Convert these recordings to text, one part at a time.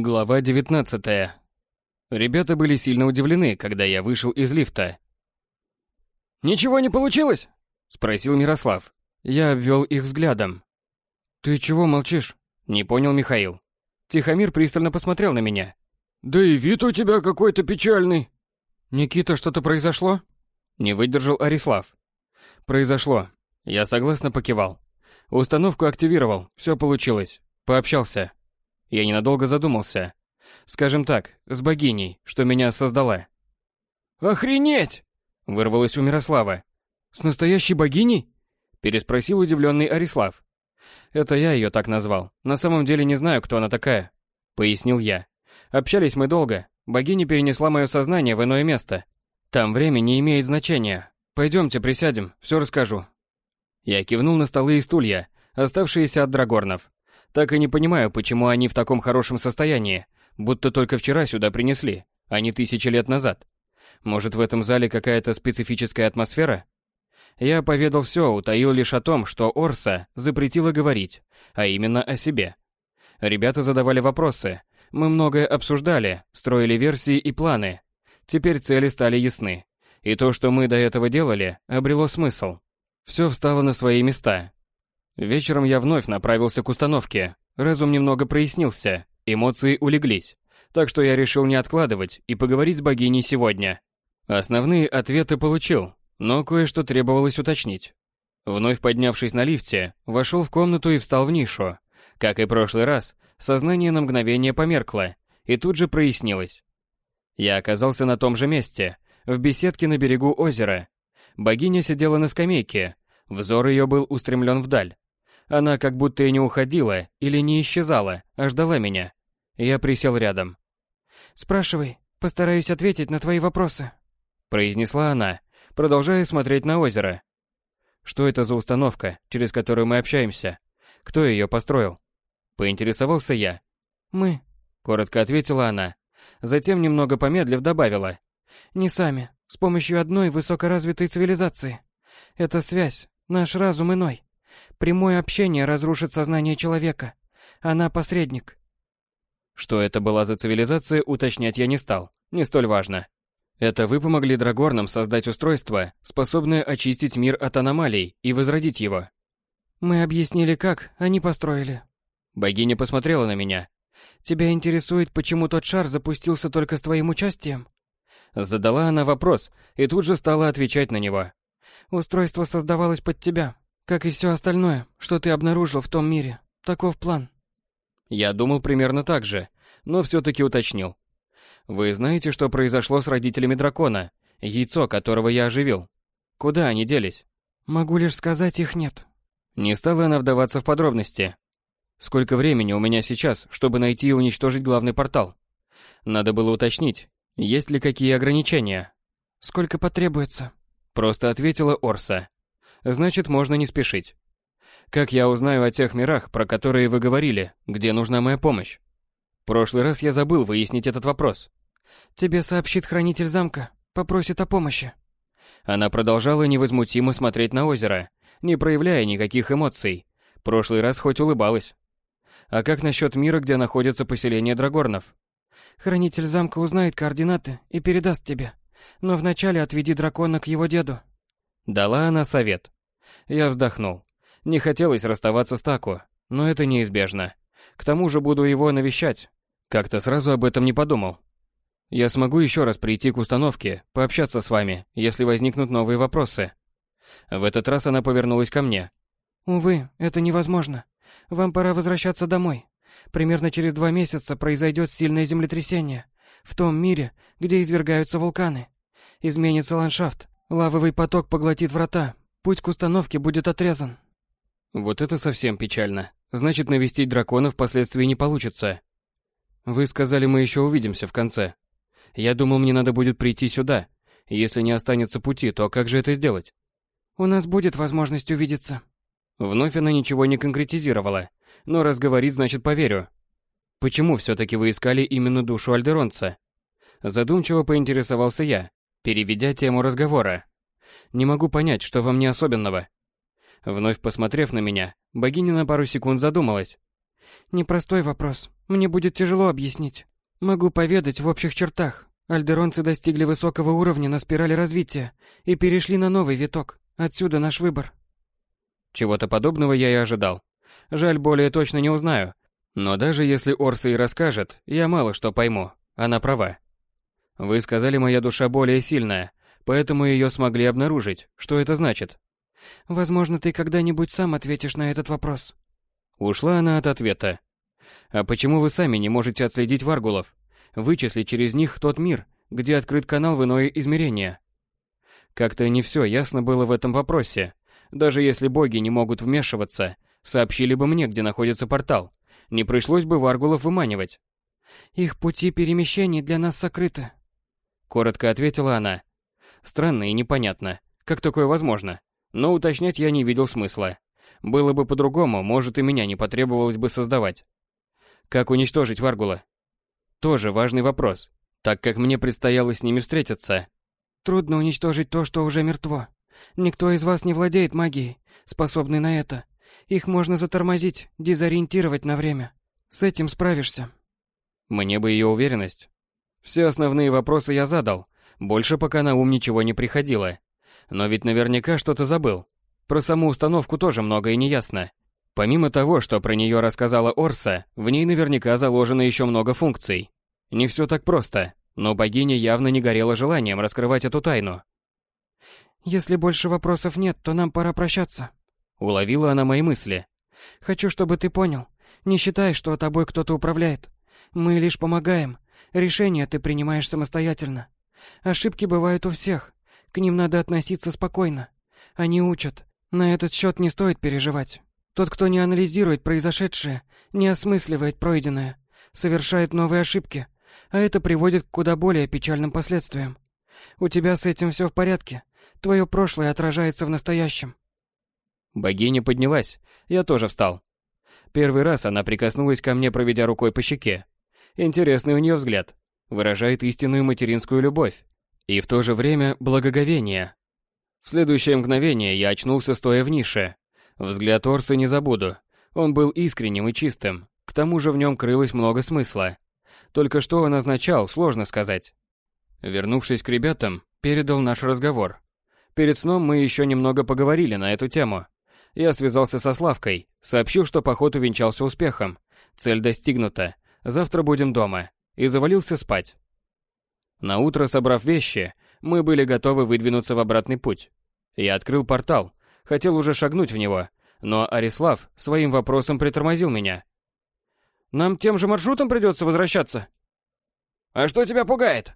Глава 19. Ребята были сильно удивлены, когда я вышел из лифта. «Ничего не получилось?» — спросил Мирослав. Я обвел их взглядом. «Ты чего молчишь?» — не понял Михаил. Тихомир пристально посмотрел на меня. «Да и вид у тебя какой-то печальный». «Никита, что-то произошло?» Не выдержал Арислав. «Произошло». Я согласно покивал. Установку активировал, все получилось. Пообщался. Я ненадолго задумался. Скажем так, с богиней, что меня создала. «Охренеть!» — вырвалось у Мирослава. «С настоящей богиней?» — переспросил удивленный Арислав. «Это я ее так назвал. На самом деле не знаю, кто она такая», — пояснил я. «Общались мы долго. Богиня перенесла мое сознание в иное место. Там время не имеет значения. Пойдемте присядем, все расскажу». Я кивнул на столы и стулья, оставшиеся от драгорнов. Так и не понимаю, почему они в таком хорошем состоянии, будто только вчера сюда принесли, а не тысячи лет назад. Может, в этом зале какая-то специфическая атмосфера? Я поведал все, утаил лишь о том, что Орса запретила говорить, а именно о себе. Ребята задавали вопросы, мы многое обсуждали, строили версии и планы. Теперь цели стали ясны. И то, что мы до этого делали, обрело смысл. Все встало на свои места, Вечером я вновь направился к установке. Разум немного прояснился, эмоции улеглись. Так что я решил не откладывать и поговорить с богиней сегодня. Основные ответы получил, но кое-что требовалось уточнить. Вновь поднявшись на лифте, вошел в комнату и встал в нишу. Как и прошлый раз, сознание на мгновение померкло и тут же прояснилось. Я оказался на том же месте, в беседке на берегу озера. Богиня сидела на скамейке, взор ее был устремлен вдаль. Она как будто и не уходила или не исчезала, а ждала меня. Я присел рядом. «Спрашивай, постараюсь ответить на твои вопросы», — произнесла она, продолжая смотреть на озеро. «Что это за установка, через которую мы общаемся? Кто ее построил?» Поинтересовался я. «Мы», — коротко ответила она. Затем, немного помедлив, добавила. «Не сами, с помощью одной высокоразвитой цивилизации. Это связь, наш разум иной. Прямое общение разрушит сознание человека. Она посредник. Что это была за цивилизация, уточнять я не стал. Не столь важно. Это вы помогли Драгорнам создать устройство, способное очистить мир от аномалий и возродить его. Мы объяснили как, они построили. Богиня посмотрела на меня. Тебя интересует, почему тот шар запустился только с твоим участием? Задала она вопрос и тут же стала отвечать на него. Устройство создавалось под тебя, как и все остальное, что ты обнаружил в том мире. Таков план. Я думал примерно так же, но все-таки уточнил. Вы знаете, что произошло с родителями дракона, яйцо которого я оживил? Куда они делись? Могу лишь сказать, их нет. Не стала она вдаваться в подробности. Сколько времени у меня сейчас, чтобы найти и уничтожить главный портал? Надо было уточнить, есть ли какие ограничения. Сколько потребуется? Просто ответила Орса значит можно не спешить. Как я узнаю о тех мирах, про которые вы говорили, где нужна моя помощь? Прошлый раз я забыл выяснить этот вопрос. Тебе сообщит хранитель замка, попросит о помощи. Она продолжала невозмутимо смотреть на озеро, не проявляя никаких эмоций. Прошлый раз хоть улыбалась. А как насчет мира, где находится поселение Драгорнов? Хранитель замка узнает координаты и передаст тебе. Но вначале отведи дракона к его деду. Дала она совет. Я вздохнул. Не хотелось расставаться с Тако, но это неизбежно. К тому же буду его навещать. Как-то сразу об этом не подумал. Я смогу еще раз прийти к установке, пообщаться с вами, если возникнут новые вопросы. В этот раз она повернулась ко мне. Увы, это невозможно. Вам пора возвращаться домой. Примерно через два месяца произойдет сильное землетрясение. В том мире, где извергаются вулканы. Изменится ландшафт, Лавовый поток поглотит врата. Путь к установке будет отрезан. Вот это совсем печально. Значит, навестить дракона впоследствии не получится. Вы сказали, мы еще увидимся в конце. Я думал, мне надо будет прийти сюда. Если не останется пути, то как же это сделать? У нас будет возможность увидеться. Вновь она ничего не конкретизировала. Но раз говорит, значит поверю. Почему все-таки вы искали именно душу Альдеронца? Задумчиво поинтересовался я, переведя тему разговора. «Не могу понять, что во мне особенного». Вновь посмотрев на меня, богиня на пару секунд задумалась. Непростой вопрос. Мне будет тяжело объяснить. Могу поведать в общих чертах. Альдеронцы достигли высокого уровня на спирали развития и перешли на новый виток. Отсюда наш выбор. Чего-то подобного я и ожидал. Жаль, более точно не узнаю. Но даже если Орса и расскажет, я мало что пойму. Она права. Вы сказали, моя душа более сильная, поэтому ее смогли обнаружить. Что это значит? Возможно, ты когда-нибудь сам ответишь на этот вопрос. Ушла она от ответа. А почему вы сами не можете отследить варгулов? Вычислить через них тот мир, где открыт канал в иное измерение? Как-то не все ясно было в этом вопросе. Даже если боги не могут вмешиваться, сообщили бы мне, где находится портал. Не пришлось бы варгулов выманивать. Их пути перемещений для нас сокрыты. Коротко ответила она. Странно и непонятно. Как такое возможно? Но уточнять я не видел смысла. Было бы по-другому, может и меня не потребовалось бы создавать. Как уничтожить Варгула? Тоже важный вопрос, так как мне предстояло с ними встретиться. Трудно уничтожить то, что уже мертво. Никто из вас не владеет магией, способной на это. Их можно затормозить, дезориентировать на время. С этим справишься. Мне бы ее уверенность. Все основные вопросы я задал. Больше пока на ум ничего не приходило. Но ведь наверняка что-то забыл. Про саму установку тоже многое не ясно. Помимо того, что про нее рассказала Орса, в ней наверняка заложено еще много функций. Не все так просто, но богиня явно не горела желанием раскрывать эту тайну. «Если больше вопросов нет, то нам пора прощаться», — уловила она мои мысли. «Хочу, чтобы ты понял. Не считай, что тобой кто-то управляет. Мы лишь помогаем. Решения ты принимаешь самостоятельно. Ошибки бывают у всех. К ним надо относиться спокойно. Они учат, на этот счет не стоит переживать. Тот, кто не анализирует произошедшее, не осмысливает пройденное, совершает новые ошибки, а это приводит к куда более печальным последствиям. У тебя с этим все в порядке. Твое прошлое отражается в настоящем. Богиня поднялась. Я тоже встал. Первый раз она прикоснулась ко мне, проведя рукой по щеке. Интересный у нее взгляд. Выражает истинную материнскую любовь. И в то же время благоговение. В следующее мгновение я очнулся, стоя в нише. Взгляд Орса не забуду. Он был искренним и чистым. К тому же в нем крылось много смысла. Только что он означал, сложно сказать. Вернувшись к ребятам, передал наш разговор. Перед сном мы еще немного поговорили на эту тему. Я связался со Славкой, сообщил, что поход увенчался успехом. Цель достигнута. Завтра будем дома. И завалился спать. На утро, собрав вещи, мы были готовы выдвинуться в обратный путь. Я открыл портал, хотел уже шагнуть в него, но Арислав своим вопросом притормозил меня. «Нам тем же маршрутом придется возвращаться?» «А что тебя пугает?»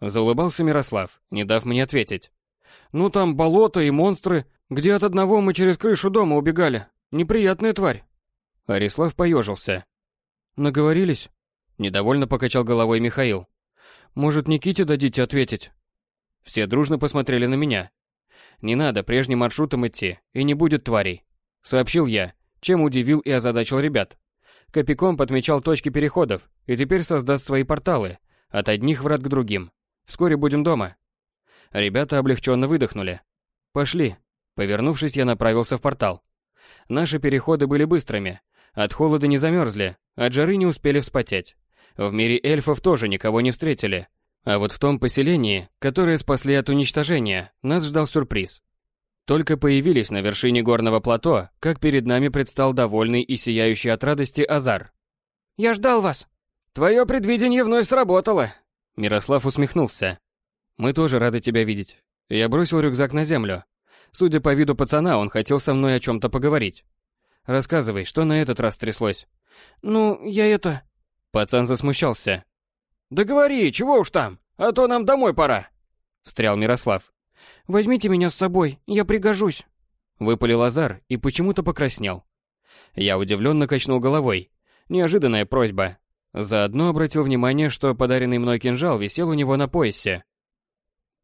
Заулыбался Мирослав, не дав мне ответить. «Ну там болото и монстры, где от одного мы через крышу дома убегали. Неприятная тварь». Арислав поежился. «Наговорились?» Недовольно покачал головой Михаил. «Может, Никите дадите ответить?» Все дружно посмотрели на меня. Не надо прежним маршрутом идти, и не будет тварей. Сообщил я, чем удивил и озадачил ребят. Копиком подмечал точки переходов и теперь создаст свои порталы, от одних врат к другим. Вскоре будем дома. Ребята облегченно выдохнули. Пошли. Повернувшись, я направился в портал. Наши переходы были быстрыми. От холода не замерзли, от жары не успели вспотеть. В мире эльфов тоже никого не встретили, а вот в том поселении, которое спасли от уничтожения, нас ждал сюрприз. Только появились на вершине горного плато, как перед нами предстал довольный и сияющий от радости Азар. «Я ждал вас!» «Твое предвидение вновь сработало!» Мирослав усмехнулся. «Мы тоже рады тебя видеть». Я бросил рюкзак на землю. Судя по виду пацана, он хотел со мной о чем-то поговорить. «Рассказывай, что на этот раз тряслось?» «Ну, я это...» Пацан засмущался. «Да говори, чего уж там, а то нам домой пора!» Встрял Мирослав. «Возьмите меня с собой, я пригожусь!» Выпалил Азар и почему-то покраснел. Я удивленно качнул головой. Неожиданная просьба. Заодно обратил внимание, что подаренный мной кинжал висел у него на поясе.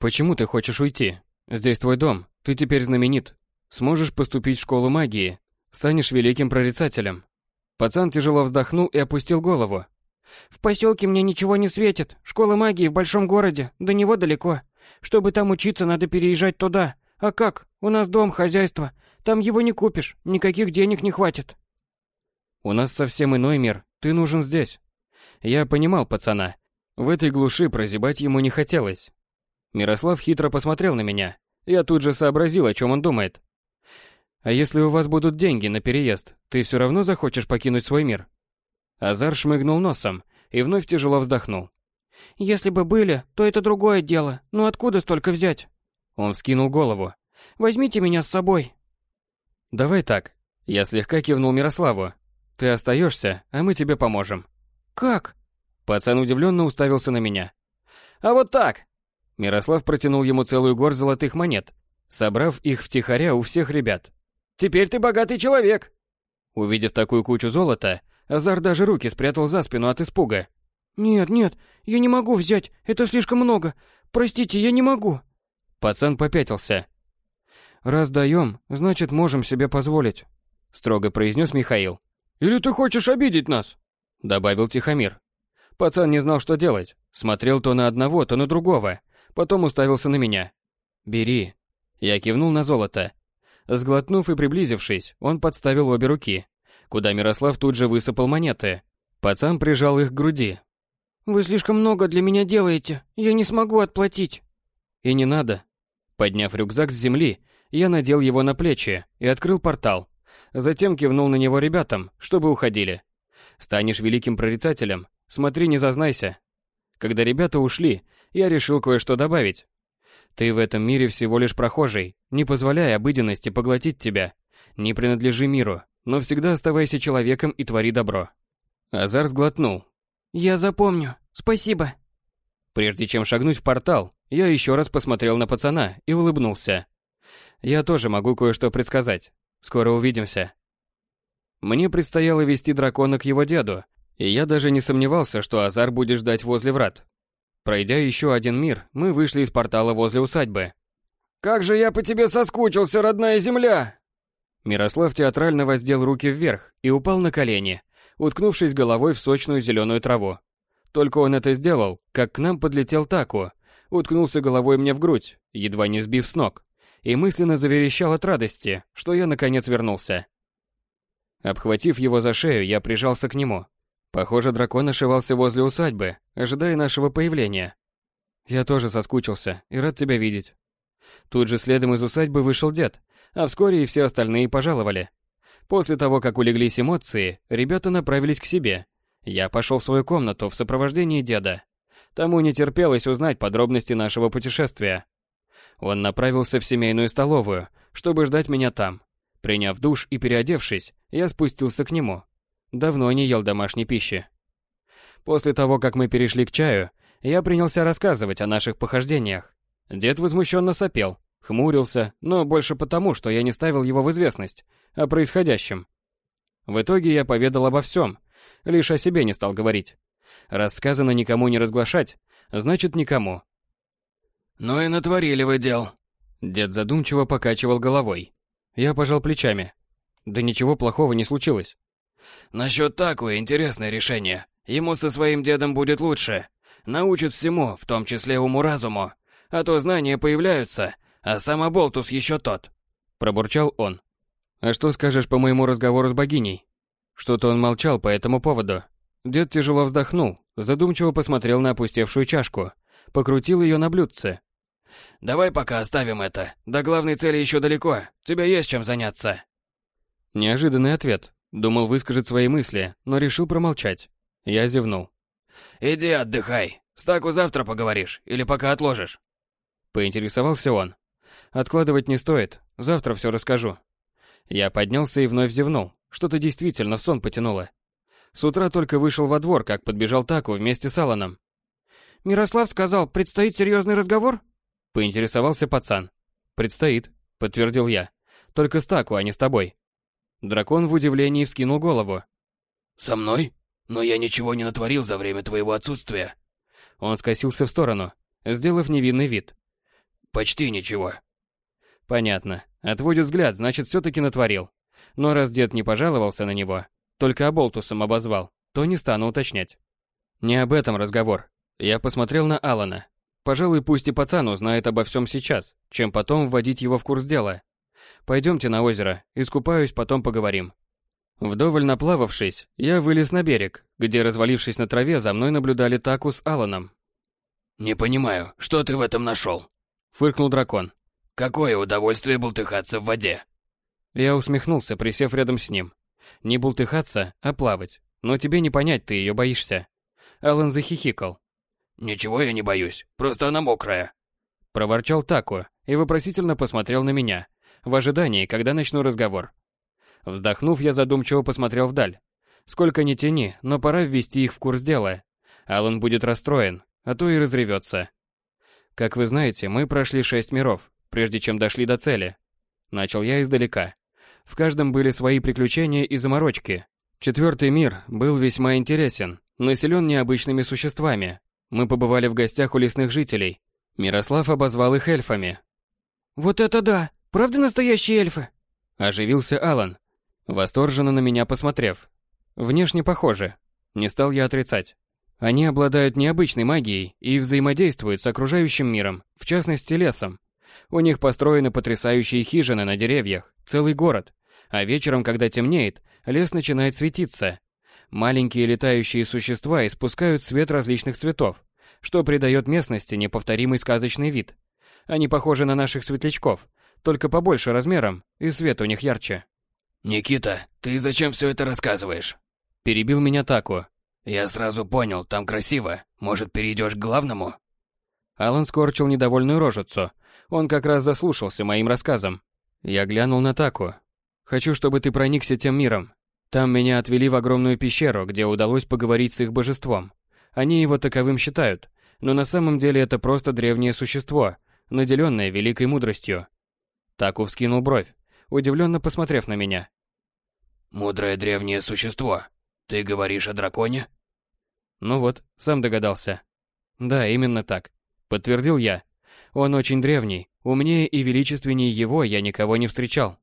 «Почему ты хочешь уйти? Здесь твой дом, ты теперь знаменит. Сможешь поступить в школу магии, станешь великим прорицателем». Пацан тяжело вздохнул и опустил голову. В поселке мне ничего не светит. Школа магии в большом городе, до него далеко. Чтобы там учиться, надо переезжать туда. А как? У нас дом, хозяйство. Там его не купишь, никаких денег не хватит. У нас совсем иной мир, ты нужен здесь. Я понимал пацана. В этой глуши прозябать ему не хотелось. Мирослав хитро посмотрел на меня. Я тут же сообразил, о чем он думает. А если у вас будут деньги на переезд, ты все равно захочешь покинуть свой мир? Азар шмыгнул носом и вновь тяжело вздохнул. Если бы были, то это другое дело. Но откуда столько взять? Он вскинул голову. Возьмите меня с собой. Давай так. Я слегка кивнул Мирославу. Ты остаешься, а мы тебе поможем. Как? Пацан удивленно уставился на меня. А вот так. Мирослав протянул ему целую горсть золотых монет, собрав их втихаря у всех ребят. Теперь ты богатый человек. Увидев такую кучу золота, Азар даже руки спрятал за спину от испуга. Нет, нет, я не могу взять, это слишком много. Простите, я не могу. Пацан попятился. Раз даем, значит можем себе позволить, строго произнес Михаил. Или ты хочешь обидеть нас? добавил Тихомир. Пацан не знал, что делать. Смотрел то на одного, то на другого. Потом уставился на меня. «Бери». Я кивнул на золото. Сглотнув и приблизившись, он подставил обе руки, куда Мирослав тут же высыпал монеты. Пацан прижал их к груди. «Вы слишком много для меня делаете. Я не смогу отплатить». «И не надо». Подняв рюкзак с земли, я надел его на плечи и открыл портал. Затем кивнул на него ребятам, чтобы уходили. Станешь великим прорицателем, смотри, не зазнайся. Когда ребята ушли, я решил кое-что добавить. Ты в этом мире всего лишь прохожий, не позволяй обыденности поглотить тебя. Не принадлежи миру, но всегда оставайся человеком и твори добро. Азар сглотнул. Я запомню. Спасибо. Прежде чем шагнуть в портал, я еще раз посмотрел на пацана и улыбнулся. Я тоже могу кое-что предсказать. Скоро увидимся. Мне предстояло вести дракона к его деду, и я даже не сомневался, что Азар будет ждать возле врат. Пройдя еще один мир, мы вышли из портала возле усадьбы. «Как же я по тебе соскучился, родная земля!» Мирослав театрально воздел руки вверх и упал на колени, уткнувшись головой в сочную зеленую траву. Только он это сделал, как к нам подлетел Таку, уткнулся головой мне в грудь, едва не сбив с ног и мысленно заверещал от радости, что я наконец вернулся. Обхватив его за шею, я прижался к нему. Похоже, дракон ошивался возле усадьбы, ожидая нашего появления. Я тоже соскучился и рад тебя видеть. Тут же следом из усадьбы вышел дед, а вскоре и все остальные пожаловали. После того, как улеглись эмоции, ребята направились к себе. Я пошел в свою комнату в сопровождении деда. Тому не терпелось узнать подробности нашего путешествия. Он направился в семейную столовую, чтобы ждать меня там. Приняв душ и переодевшись, я спустился к нему. Давно не ел домашней пищи. После того, как мы перешли к чаю, я принялся рассказывать о наших похождениях. Дед возмущенно сопел, хмурился, но больше потому, что я не ставил его в известность о происходящем. В итоге я поведал обо всем, лишь о себе не стал говорить. Рассказано никому не разглашать, значит никому. «Ну и натворили вы дел». Дед задумчиво покачивал головой. Я пожал плечами. Да ничего плохого не случилось. Насчет Таку интересное решение. Ему со своим дедом будет лучше. Научит всему, в том числе уму-разуму. А то знания появляются, а сам Аболтус еще тот. Пробурчал он. А что скажешь по моему разговору с богиней? Что-то он молчал по этому поводу. Дед тяжело вздохнул, задумчиво посмотрел на опустевшую чашку, покрутил ее на блюдце, Давай пока оставим это. До главной цели еще далеко. Тебе есть чем заняться. Неожиданный ответ. Думал выскажет свои мысли, но решил промолчать. Я зевнул. Иди отдыхай. С Таку завтра поговоришь или пока отложишь? Поинтересовался он. Откладывать не стоит. Завтра все расскажу. Я поднялся и вновь зевнул. Что-то действительно в сон потянуло. С утра только вышел во двор, как подбежал Таку вместе с Аланом. «Мирослав сказал, предстоит серьезный разговор?» Поинтересовался пацан. «Предстоит», — подтвердил я. «Только с Таку, а не с тобой». Дракон в удивлении вскинул голову. «Со мной? Но я ничего не натворил за время твоего отсутствия». Он скосился в сторону, сделав невинный вид. «Почти ничего». «Понятно. Отводит взгляд, значит, все-таки натворил. Но раз дед не пожаловался на него, только оболтусом обозвал, то не стану уточнять. Не об этом разговор. Я посмотрел на Алана, Пожалуй, пусть и пацан узнает обо всем сейчас, чем потом вводить его в курс дела. Пойдемте на озеро, искупаюсь, потом поговорим. Вдоволь наплававшись, я вылез на берег, где, развалившись на траве, за мной наблюдали Таку с Аланом. «Не понимаю, что ты в этом нашел?» — фыркнул дракон. «Какое удовольствие бултыхаться в воде!» Я усмехнулся, присев рядом с ним. Не бултыхаться, а плавать. Но тебе не понять, ты ее боишься. Алан захихикал. «Ничего я не боюсь, просто она мокрая». Проворчал Таку и вопросительно посмотрел на меня, в ожидании, когда начну разговор. Вздохнув, я задумчиво посмотрел вдаль. Сколько ни тяни, но пора ввести их в курс дела. Алан будет расстроен, а то и разревется. Как вы знаете, мы прошли шесть миров, прежде чем дошли до цели. Начал я издалека. В каждом были свои приключения и заморочки. Четвертый мир был весьма интересен, населен необычными существами. Мы побывали в гостях у лесных жителей. Мирослав обозвал их эльфами. «Вот это да! Правда настоящие эльфы?» Оживился Алан, восторженно на меня посмотрев. Внешне похоже. Не стал я отрицать. Они обладают необычной магией и взаимодействуют с окружающим миром, в частности лесом. У них построены потрясающие хижины на деревьях, целый город. А вечером, когда темнеет, лес начинает светиться. Маленькие летающие существа испускают свет различных цветов, что придает местности неповторимый сказочный вид. Они похожи на наших светлячков, только побольше размером, и свет у них ярче. «Никита, ты зачем все это рассказываешь?» Перебил меня Таку. «Я сразу понял, там красиво. Может, перейдешь к главному?» Алан скорчил недовольную рожицу. Он как раз заслушался моим рассказом. Я глянул на Таку. «Хочу, чтобы ты проникся тем миром. Там меня отвели в огромную пещеру, где удалось поговорить с их божеством. Они его таковым считают, но на самом деле это просто древнее существо, наделенное великой мудростью». Таку вскинул бровь, удивленно посмотрев на меня. «Мудрое древнее существо. Ты говоришь о драконе?» Ну вот, сам догадался. Да, именно так. Подтвердил я. Он очень древний, умнее и величественнее его я никого не встречал.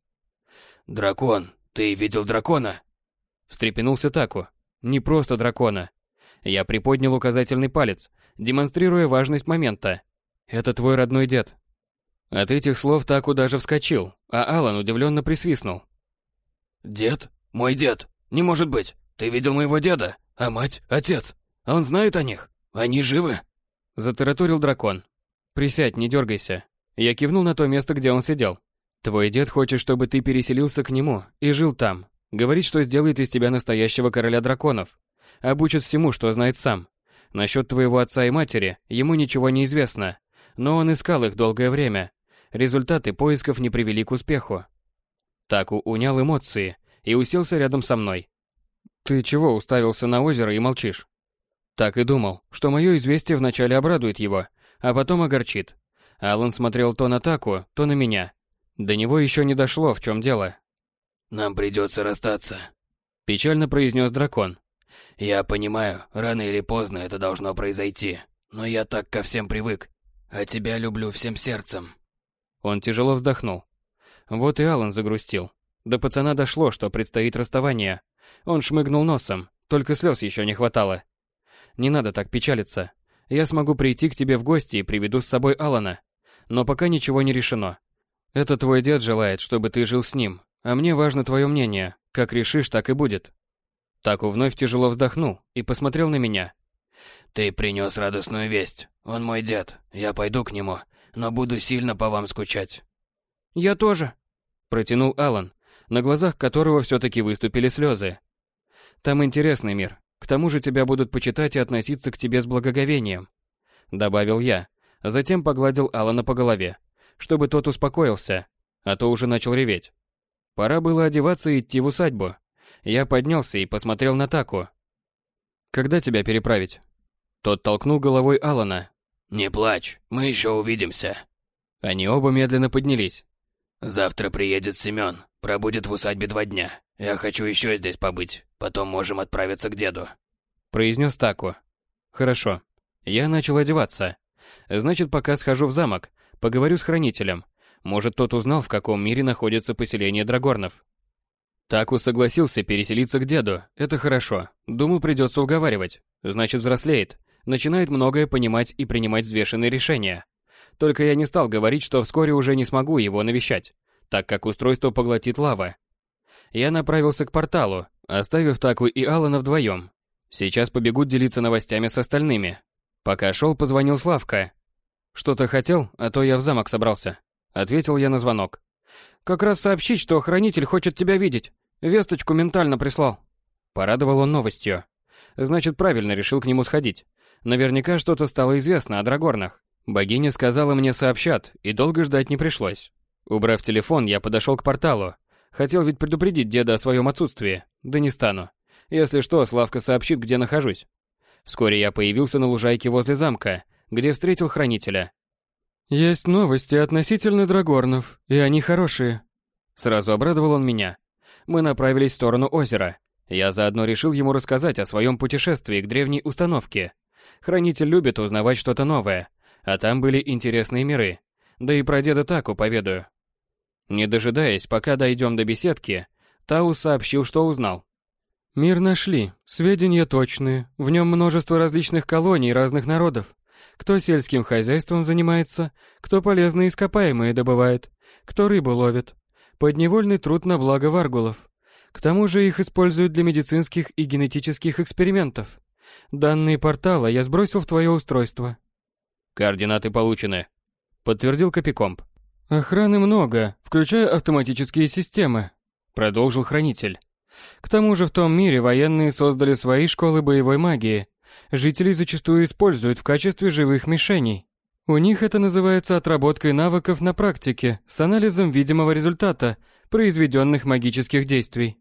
«Дракон? Ты видел дракона?» Встрепенулся Таку. Не просто дракона. Я приподнял указательный палец, демонстрируя важность момента. Это твой родной дед. От этих слов Таку даже вскочил, а Алан удивленно присвистнул. «Дед? Мой дед? Не может быть! Ты видел моего деда? А мать? Отец? Он знает о них? Они живы?» Затараторил дракон. «Присядь, не дергайся». Я кивнул на то место, где он сидел. «Твой дед хочет, чтобы ты переселился к нему и жил там. Говорит, что сделает из тебя настоящего короля драконов. Обучит всему, что знает сам. Насчет твоего отца и матери ему ничего не известно, но он искал их долгое время. Результаты поисков не привели к успеху. Таку унял эмоции и уселся рядом со мной. «Ты чего уставился на озеро и молчишь?» Так и думал, что мое известие вначале обрадует его, а потом огорчит. Алан смотрел то на Таку, то на меня. До него еще не дошло, в чем дело. «Нам придется расстаться», — печально произнес дракон. «Я понимаю, рано или поздно это должно произойти, но я так ко всем привык, а тебя люблю всем сердцем». Он тяжело вздохнул. Вот и Алан загрустил. До пацана дошло, что предстоит расставание. Он шмыгнул носом, только слез еще не хватало. Не надо так печалиться. Я смогу прийти к тебе в гости и приведу с собой Алана. Но пока ничего не решено. Это твой дед желает, чтобы ты жил с ним, а мне важно твое мнение. Как решишь, так и будет. Таку вновь тяжело вздохнул и посмотрел на меня. Ты принес радостную весть. Он мой дед. Я пойду к нему, но буду сильно по вам скучать. Я тоже, протянул Алан, на глазах которого все-таки выступили слезы. Там интересный мир. К тому же тебя будут почитать и относиться к тебе с благоговением, добавил я, затем погладил Алана по голове, чтобы тот успокоился, а то уже начал реветь. Пора было одеваться и идти в усадьбу. Я поднялся и посмотрел на Таку. Когда тебя переправить? Тот толкнул головой Алана. Не плачь, мы еще увидимся. Они оба медленно поднялись. Завтра приедет Семен, пробудет в усадьбе два дня. Я хочу еще здесь побыть, потом можем отправиться к деду. Произнес Таку. Хорошо. Я начал одеваться. Значит, пока схожу в замок, поговорю с хранителем. Может, тот узнал, в каком мире находится поселение Драгорнов. Таку согласился переселиться к деду. Это хорошо. Думал, придется уговаривать. Значит, взрослеет. Начинает многое понимать и принимать взвешенные решения. Только я не стал говорить, что вскоре уже не смогу его навещать, так как устройство поглотит лава. Я направился к порталу, оставив Таку и Алана вдвоем. Сейчас побегут делиться новостями с остальными. Пока шел, позвонил Славка. «Что-то хотел, а то я в замок собрался», — ответил я на звонок. «Как раз сообщить, что хранитель хочет тебя видеть. Весточку ментально прислал». Порадовал он новостью. Значит, правильно решил к нему сходить. Наверняка что-то стало известно о Драгорнах. Богиня сказала мне сообщат, и долго ждать не пришлось. Убрав телефон, я подошел к порталу. Хотел ведь предупредить деда о своем отсутствии, да не стану. Если что, Славка сообщит, где нахожусь. Вскоре я появился на лужайке возле замка, где встретил хранителя. «Есть новости относительно Драгорнов, и они хорошие». Сразу обрадовал он меня. Мы направились в сторону озера. Я заодно решил ему рассказать о своем путешествии к древней установке. Хранитель любит узнавать что-то новое, а там были интересные миры. Да и про деда Таку поведаю. Не дожидаясь, пока дойдем до беседки, Таус сообщил, что узнал. Мир нашли, сведения точные, в нем множество различных колоний разных народов. Кто сельским хозяйством занимается, кто полезные ископаемые добывает, кто рыбу ловит. Подневольный труд на благо варгулов. К тому же их используют для медицинских и генетических экспериментов. Данные портала я сбросил в твое устройство. Координаты получены. Подтвердил Копикомп. Охраны много, включая автоматические системы. Продолжил Хранитель. К тому же в том мире военные создали свои школы боевой магии. Жителей зачастую используют в качестве живых мишеней. У них это называется отработкой навыков на практике с анализом видимого результата произведенных магических действий.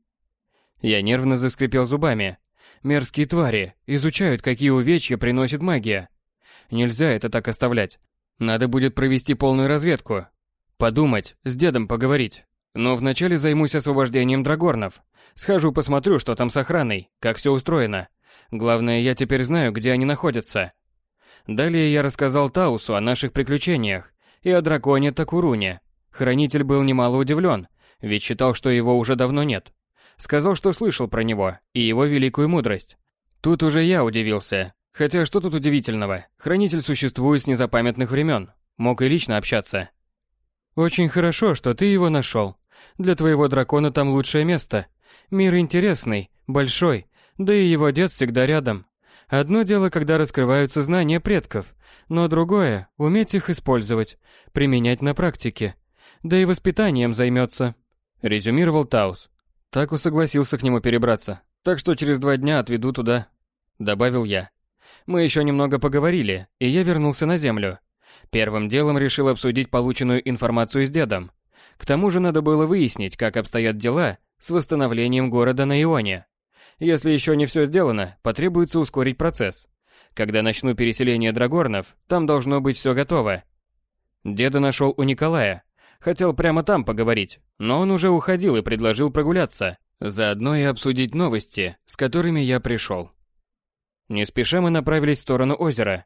Я нервно заскрипел зубами. Мерзкие твари изучают, какие увечья приносит магия. Нельзя это так оставлять. Надо будет провести полную разведку. Подумать, с дедом поговорить. Но вначале займусь освобождением драгорнов. Схожу посмотрю, что там с охраной, как все устроено. Главное, я теперь знаю, где они находятся. Далее я рассказал Таусу о наших приключениях и о драконе Такуруне. Хранитель был немало удивлен, ведь считал, что его уже давно нет. Сказал, что слышал про него и его великую мудрость. Тут уже я удивился. Хотя что тут удивительного? Хранитель существует с незапамятных времен. Мог и лично общаться. Очень хорошо, что ты его нашел. Для твоего дракона там лучшее место. Мир интересный, большой, да и его дед всегда рядом. Одно дело, когда раскрываются знания предков, но другое – уметь их использовать, применять на практике. Да и воспитанием займется. Резюмировал Таус. Таку согласился к нему перебраться, так что через два дня отведу туда. Добавил я. Мы еще немного поговорили, и я вернулся на землю. Первым делом решил обсудить полученную информацию с дедом. К тому же надо было выяснить, как обстоят дела с восстановлением города на Ионе. Если еще не все сделано, потребуется ускорить процесс. Когда начну переселение драгорнов, там должно быть все готово. Деда нашел у Николая. Хотел прямо там поговорить, но он уже уходил и предложил прогуляться, заодно и обсудить новости, с которыми я пришел. Не спеша мы направились в сторону озера.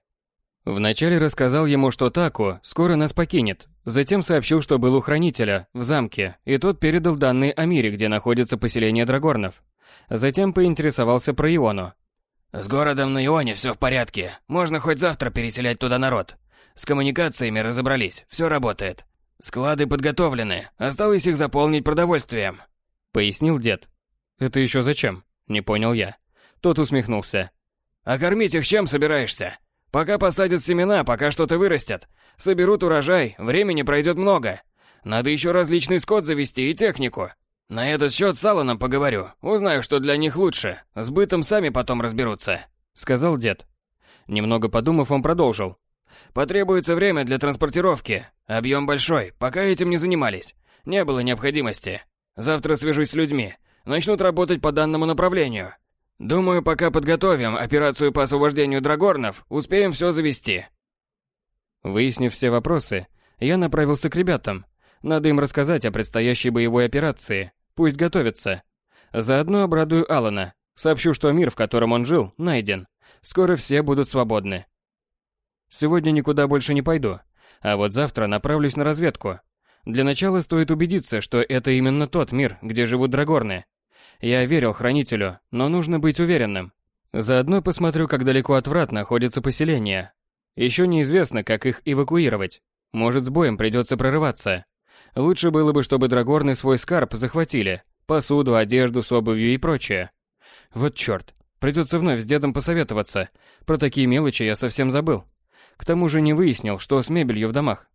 Вначале рассказал ему, что Таку скоро нас покинет, затем сообщил, что был у хранителя, в замке, и тот передал данные о мире, где находится поселение драгорнов. Затем поинтересовался про Иону. «С городом на Ионе все в порядке. Можно хоть завтра переселять туда народ. С коммуникациями разобрались, все работает. Склады подготовлены, осталось их заполнить продовольствием», — пояснил дед. «Это еще зачем?» — не понял я. Тот усмехнулся. «А кормить их чем собираешься? Пока посадят семена, пока что-то вырастет. Соберут урожай, времени пройдет много. Надо еще различный скот завести и технику. На этот счет с Алланом поговорю. Узнаю, что для них лучше. С бытом сами потом разберутся», — сказал дед. Немного подумав, он продолжил. «Потребуется время для транспортировки. Объем большой, пока этим не занимались. Не было необходимости. Завтра свяжусь с людьми. Начнут работать по данному направлению. Думаю, пока подготовим операцию по освобождению драгорнов, успеем все завести». Выяснив все вопросы, я направился к ребятам. Надо им рассказать о предстоящей боевой операции. Пусть готовятся. Заодно обрадую Алана. Сообщу, что мир, в котором он жил, найден. Скоро все будут свободны. Сегодня никуда больше не пойду. А вот завтра направлюсь на разведку. Для начала стоит убедиться, что это именно тот мир, где живут драгорны. Я верил хранителю, но нужно быть уверенным. Заодно посмотрю, как далеко от врат находится поселение. Еще неизвестно, как их эвакуировать. Может, с боем придется прорываться. Лучше было бы, чтобы драгорны свой скарб захватили, Посуду, одежду с обувью и прочее. Вот чёрт, придется вновь с дедом посоветоваться. Про такие мелочи я совсем забыл. К тому же не выяснил, что с мебелью в домах.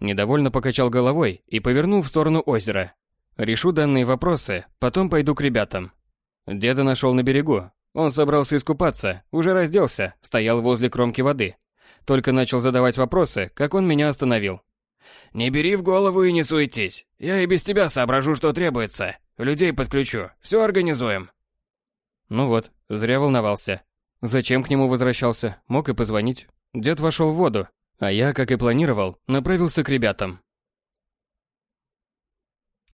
Недовольно покачал головой и повернул в сторону озера. Решу данные вопросы, потом пойду к ребятам. Деда нашел на берегу. Он собрался искупаться, уже разделся, стоял возле кромки воды. Только начал задавать вопросы, как он меня остановил. «Не бери в голову и не суетись. Я и без тебя соображу, что требуется. Людей подключу, все организуем». Ну вот, зря волновался. Зачем к нему возвращался? Мог и позвонить. Дед вошел в воду, а я, как и планировал, направился к ребятам.